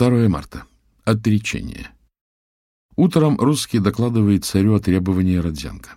2 марта. Отречение. Утром русский докладывает царю о требовании Родзянко.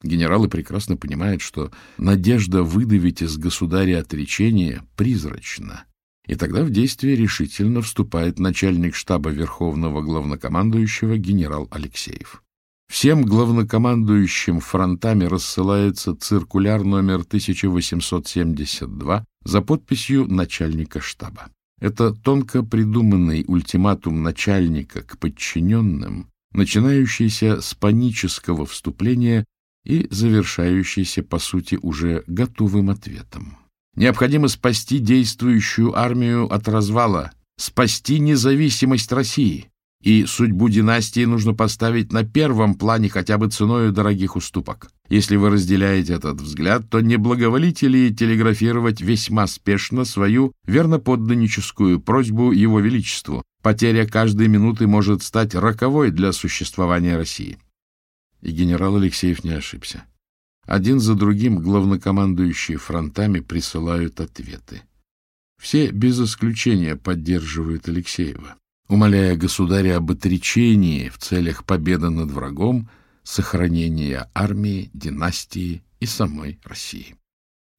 Генералы прекрасно понимают, что надежда выдавить из государя отречение призрачна. И тогда в действие решительно вступает начальник штаба Верховного Главнокомандующего генерал Алексеев. Всем главнокомандующим фронтами рассылается циркуляр номер 1872 за подписью начальника штаба. Это тонко придуманный ультиматум начальника к подчиненным, начинающийся с панического вступления и завершающийся, по сути, уже готовым ответом. Необходимо спасти действующую армию от развала, спасти независимость России, и судьбу династии нужно поставить на первом плане хотя бы ценой дорогих уступок. Если вы разделяете этот взгляд, то не благоволите ли телеграфировать весьма спешно свою верноподданническую просьбу Его Величеству? Потеря каждой минуты может стать роковой для существования России. И генерал Алексеев не ошибся. Один за другим главнокомандующие фронтами присылают ответы. Все без исключения поддерживают Алексеева, умоляя государя об отречении в целях победы над врагом сохранения армии, династии и самой России.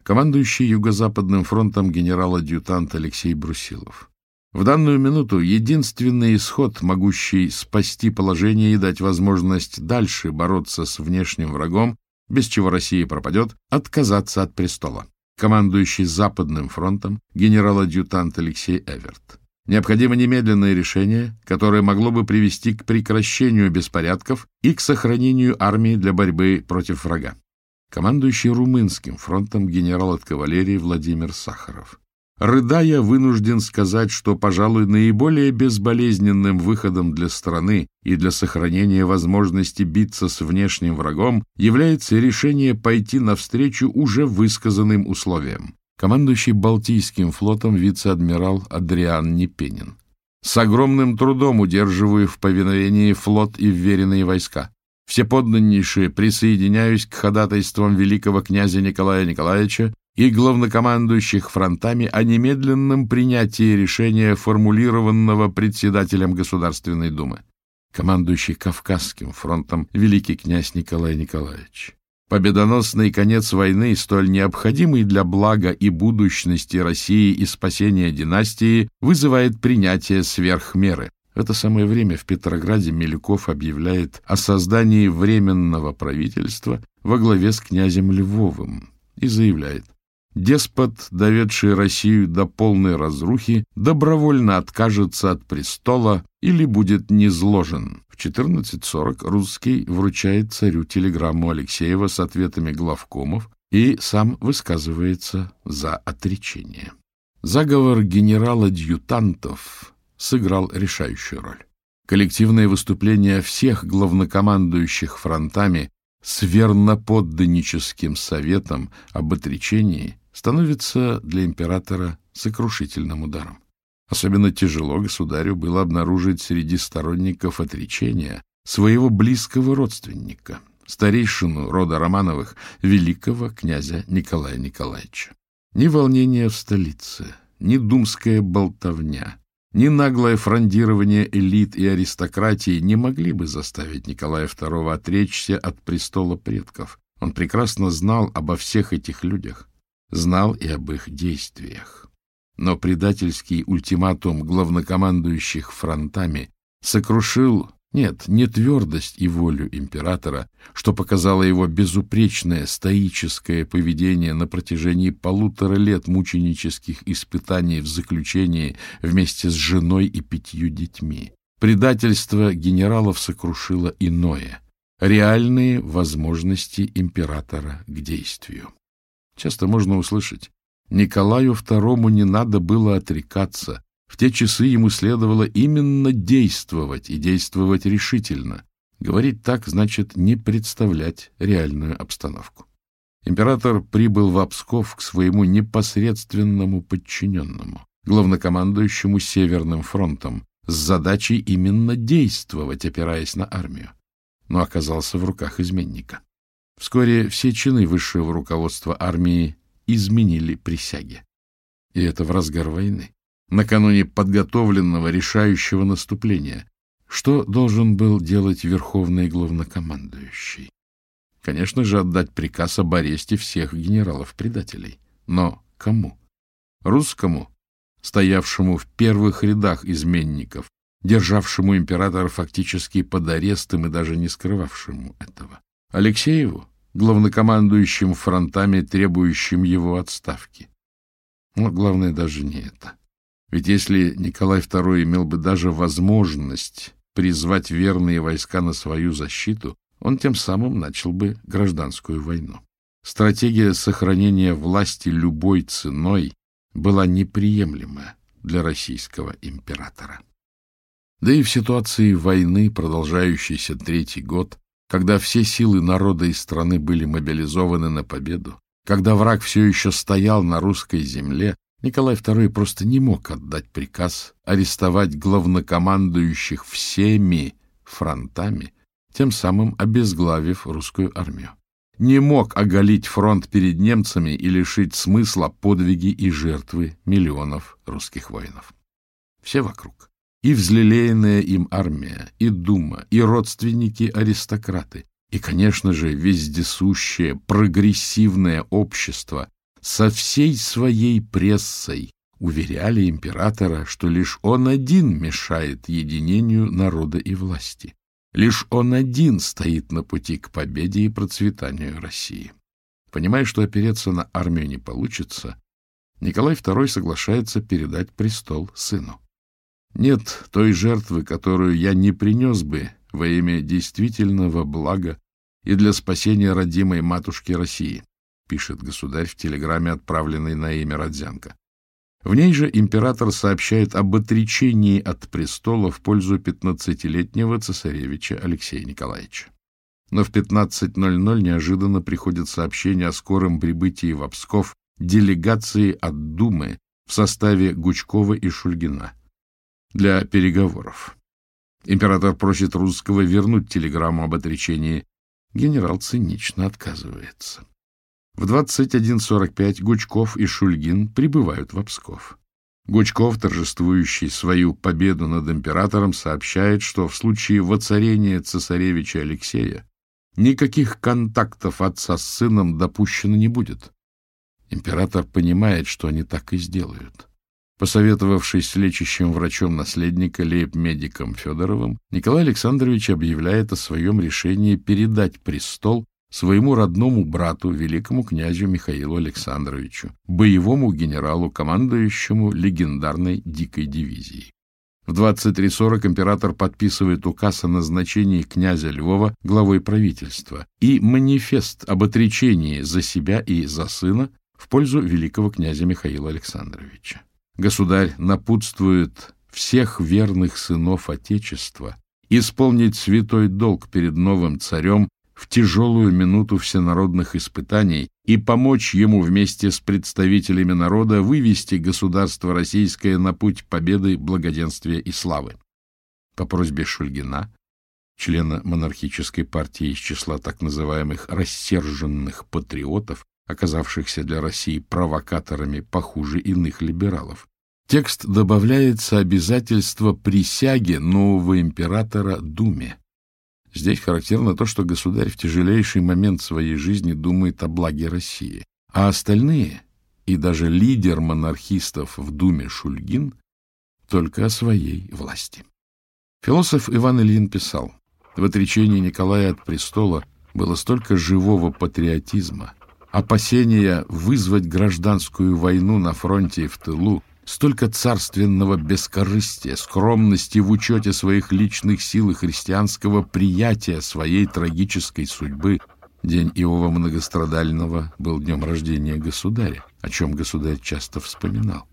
Командующий Юго-Западным фронтом генерал-адъютант Алексей Брусилов. В данную минуту единственный исход, могущий спасти положение и дать возможность дальше бороться с внешним врагом, без чего Россия пропадет, отказаться от престола. Командующий Западным фронтом генерал-адъютант Алексей Эверт. Необходимо немедленное решение, которое могло бы привести к прекращению беспорядков и к сохранению армии для борьбы против врага. Командующий Румынским фронтом генерал от кавалерии Владимир Сахаров. Рыдая, вынужден сказать, что, пожалуй, наиболее безболезненным выходом для страны и для сохранения возможности биться с внешним врагом является решение пойти навстречу уже высказанным условиям командующий Балтийским флотом вице-адмирал Адриан Непенин, с огромным трудом удерживая в повиновении флот и вверенные войска. Всеподданнейшие присоединяюсь к ходатайствам великого князя Николая Николаевича и главнокомандующих фронтами о немедленном принятии решения, формулированного председателем Государственной Думы, командующий Кавказским фронтом великий князь Николай Николаевич. Победоносный конец войны, столь необходимый для блага и будущности России и спасения династии, вызывает принятие сверхмеры. В это самое время в Петрограде Милюков объявляет о создании Временного правительства во главе с князем Львовым и заявляет «Деспот, доведший Россию до полной разрухи, добровольно откажется от престола или будет низложен». В 14.40 русский вручает царю телеграмму Алексеева с ответами главкомов и сам высказывается за отречение. Заговор генерал-адъютантов сыграл решающую роль. Коллективное выступление всех главнокомандующих фронтами с верноподданническим советом об отречении становится для императора сокрушительным ударом. Особенно тяжело государю было обнаружить среди сторонников отречения своего близкого родственника, старейшину рода Романовых, великого князя Николая Николаевича. Ни волнение в столице, ни думская болтовня, ни наглое фрондирование элит и аристократии не могли бы заставить Николая II отречься от престола предков. Он прекрасно знал обо всех этих людях, знал и об их действиях но предательский ультиматум главнокомандующих фронтами сокрушил, нет, не твердость и волю императора, что показало его безупречное стоическое поведение на протяжении полутора лет мученических испытаний в заключении вместе с женой и пятью детьми. Предательство генералов сокрушило иное — реальные возможности императора к действию. Часто можно услышать, Николаю II не надо было отрекаться. В те часы ему следовало именно действовать, и действовать решительно. Говорить так значит не представлять реальную обстановку. Император прибыл в Обсков к своему непосредственному подчиненному, главнокомандующему Северным фронтом, с задачей именно действовать, опираясь на армию, но оказался в руках изменника. Вскоре все чины высшего руководства армии изменили присяге. И это в разгар войны, накануне подготовленного решающего наступления. Что должен был делать верховный главнокомандующий? Конечно же, отдать приказ об аресте всех генералов-предателей. Но кому? Русскому, стоявшему в первых рядах изменников, державшему императора фактически под арестом и даже не скрывавшему этого. Алексееву, главнокомандующим фронтами, требующим его отставки. Но главное даже не это. Ведь если Николай II имел бы даже возможность призвать верные войска на свою защиту, он тем самым начал бы гражданскую войну. Стратегия сохранения власти любой ценой была неприемлема для российского императора. Да и в ситуации войны, продолжающейся третий год, когда все силы народа и страны были мобилизованы на победу, когда враг все еще стоял на русской земле, Николай II просто не мог отдать приказ арестовать главнокомандующих всеми фронтами, тем самым обезглавив русскую армию. Не мог оголить фронт перед немцами и лишить смысла подвиги и жертвы миллионов русских воинов. Все вокруг и взлелеянная им армия, и дума, и родственники-аристократы, и, конечно же, вездесущее прогрессивное общество со всей своей прессой уверяли императора, что лишь он один мешает единению народа и власти. Лишь он один стоит на пути к победе и процветанию России. Понимая, что опереться на армию не получится, Николай II соглашается передать престол сыну. Нет той жертвы, которую я не принес бы во имя действительного блага и для спасения родимой матушки России, пишет государь в телеграмме, отправленной на имя Родзянко. В ней же император сообщает об отречении от престола в пользу 15-летнего цесаревича Алексея Николаевича. Но в 15.00 неожиданно приходит сообщение о скором прибытии в Обсков делегации от Думы в составе Гучкова и Шульгина – для переговоров. Император просит русского вернуть телеграмму об отречении. Генерал цинично отказывается. В 21.45 Гучков и Шульгин прибывают в Псков. Гучков, торжествующий свою победу над императором, сообщает, что в случае воцарения цесаревича Алексея никаких контактов отца с сыном допущено не будет. Император понимает, что они так и сделают. Посоветовавшись с лечащим врачом наследника лейб-медиком Федоровым, Николай Александрович объявляет о своем решении передать престол своему родному брату, великому князю Михаилу Александровичу, боевому генералу, командующему легендарной дикой дивизией. В 23.40 император подписывает указ о назначении князя Львова главой правительства и манифест об отречении за себя и за сына в пользу великого князя Михаила Александровича государь напутствует всех верных сынов Отечества исполнить святой долг перед новым царем в тяжелую минуту всенародных испытаний и помочь ему вместе с представителями народа вывести государство российское на путь победы, благоденствия и славы. По просьбе Шульгина, члена монархической партии из числа так называемых «рассерженных патриотов», оказавшихся для России провокаторами похуже иных либералов, текст добавляется обязательство присяги нового императора Думе. Здесь характерно то, что государь в тяжелейший момент своей жизни думает о благе России, а остальные, и даже лидер монархистов в Думе Шульгин, только о своей власти. Философ Иван Ильин писал, в отречении Николая от престола было столько живого патриотизма, опасения вызвать гражданскую войну на фронте и в тылу, Столько царственного бескорыстия, скромности в учете своих личных сил и христианского приятия своей трагической судьбы. День Иова Многострадального был днем рождения государя, о чем государь часто вспоминал.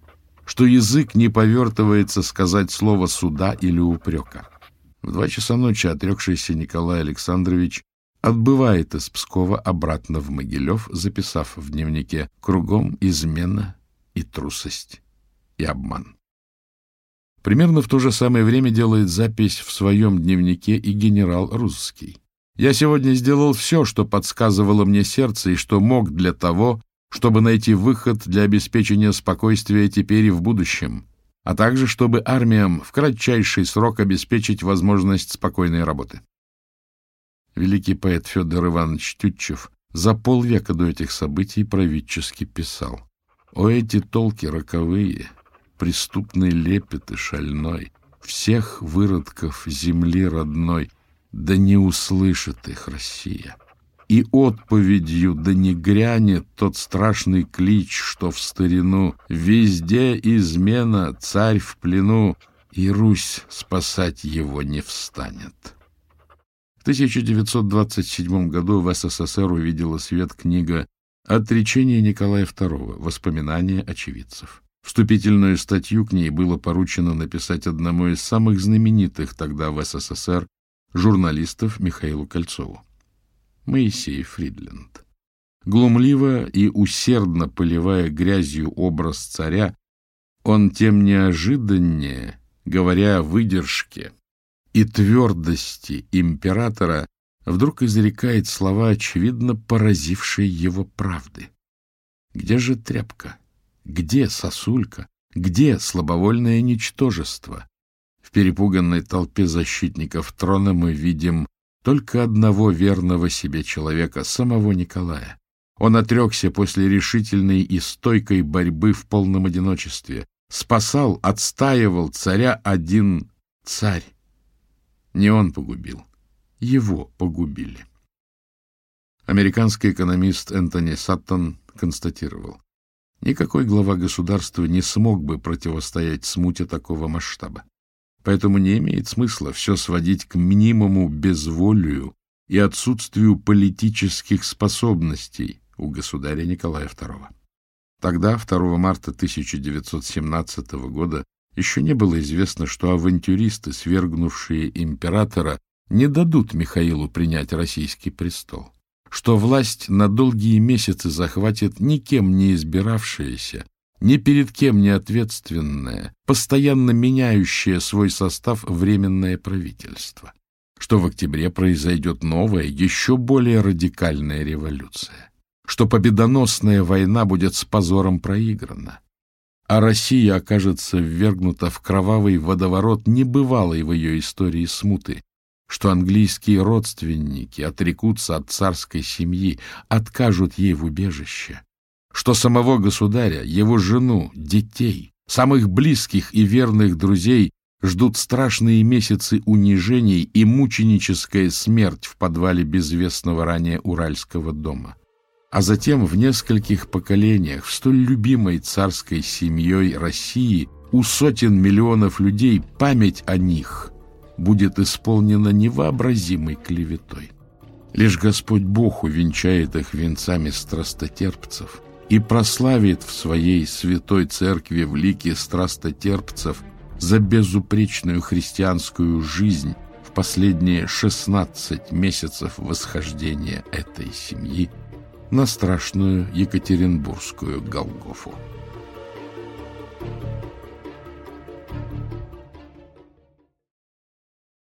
Что язык не повертывается сказать слово суда или упрека. В два часа ночи отрекшийся Николай Александрович отбывает из Пскова обратно в Могилев, записав в дневнике «Кругом измена и трусость» и обман. Примерно в то же самое время делает запись в своем дневнике и генерал Русский. «Я сегодня сделал все, что подсказывало мне сердце и что мог для того, чтобы найти выход для обеспечения спокойствия теперь и в будущем, а также чтобы армиям в кратчайший срок обеспечить возможность спокойной работы. Великий поэт Федор Иванович Тютчев за полвека до этих событий правительски писал. «О, эти толки роковые! преступной лепеты шальной, всех выродков земли родной, да не услышит их Россия. И отповедью да не грянет тот страшный клич, что в старину «Везде измена, царь в плену, и Русь спасать его не встанет». В 1927 году в СССР увидела свет книга «Отречение Николая II. Воспоминания очевидцев». Вступительную статью к ней было поручено написать одному из самых знаменитых тогда в СССР журналистов Михаилу Кольцову. Моисей Фридленд. Глумливо и усердно поливая грязью образ царя, он тем неожиданнее, говоря о выдержке и твердости императора, вдруг изрекает слова, очевидно поразившие его правды. «Где же тряпка?» Где сосулька? Где слабовольное ничтожество? В перепуганной толпе защитников трона мы видим только одного верного себе человека, самого Николая. Он отрекся после решительной и стойкой борьбы в полном одиночестве. Спасал, отстаивал царя один царь. Не он погубил, его погубили. Американский экономист Энтони Саттон констатировал. Никакой глава государства не смог бы противостоять смуте такого масштаба. Поэтому не имеет смысла все сводить к минимуму безволию и отсутствию политических способностей у государя Николая II. Тогда, 2 марта 1917 года, еще не было известно, что авантюристы, свергнувшие императора, не дадут Михаилу принять российский престол что власть на долгие месяцы захватит никем не избиравшаяся, ни перед кем не ответственное, постоянно меняющее свой состав временное правительство, что в октябре произойдет новая, еще более радикальная революция, что победоносная война будет с позором проиграна, а Россия окажется ввергнута в кровавый водоворот небывалой в ее истории смуты, что английские родственники отрекутся от царской семьи, откажут ей в убежище, что самого государя, его жену, детей, самых близких и верных друзей ждут страшные месяцы унижений и мученическая смерть в подвале безвестного ранее Уральского дома. А затем в нескольких поколениях в столь любимой царской семьей России у сотен миллионов людей память о них – будет исполнена невообразимой клеветой. Лишь Господь Бог увенчает их венцами страстотерпцев и прославит в своей святой церкви в лике страстотерпцев за безупречную христианскую жизнь в последние 16 месяцев восхождения этой семьи на страшную Екатеринбургскую Голгофу. Thank you.